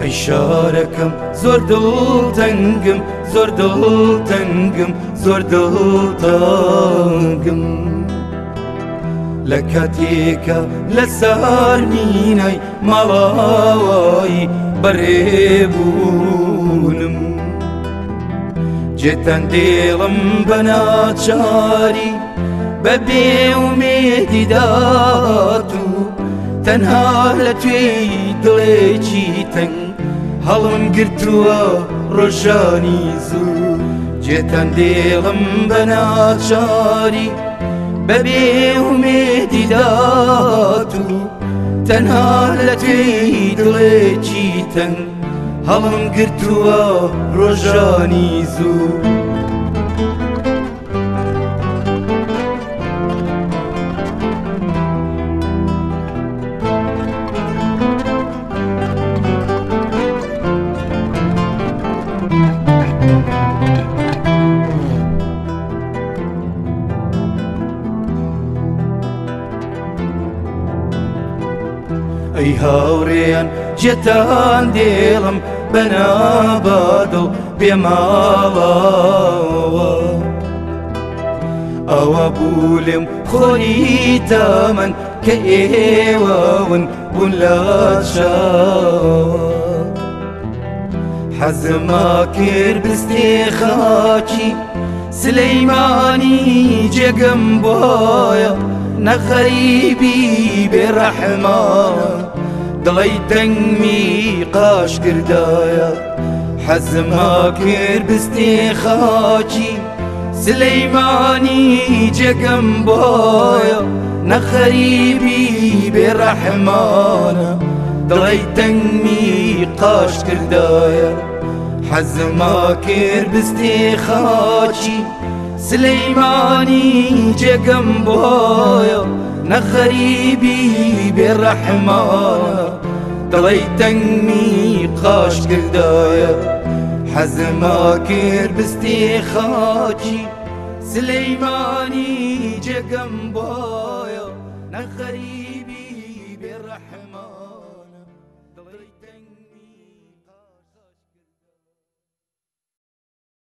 ئەی شارەکەم زۆر دڵتەنگم زۆر دڵتەنگم زۆر دڵتەنگم لە کاتێکە لە سارنینای ماڵاوایی بەڕێبوونم جێتەن دێڵم بە ناچاری بە بێ و مێدیدات و تەنها لە توێی دڵێکی تەنگ هەڵم گرتووە ڕۆژانی زوو جێتەن دێڵم بە ناچاری بەبێ ومێدیدات و تەنها لە توێی دڵێکی تەنگ هەڵم گرتووە ڕۆژانی زوو. ئەی هاوڕێن جێتان دێڵم بەنابادڵ پێماڵەوە ئەوە بولم خۆری تامەن کە ئێوەون بوون لاشەوە حەزما کرد بستێ خاکی سلەیمانی جێگەم بۆە نخريبي بێڕەحما دڵی تەنگمی قاش کردایە حەزما کرد بستێ خاچی سليماني جەگەم بايا نخريبي بێڕەحمانە دڵی تەنگمی قاش کردایە حز ماكر باستخاجي سليماني جقم بويا نغريبي بالرحمن ضلي تنمي قاش كدايا حز ماكر باستخاجي سليماني جقم بويا نغريبي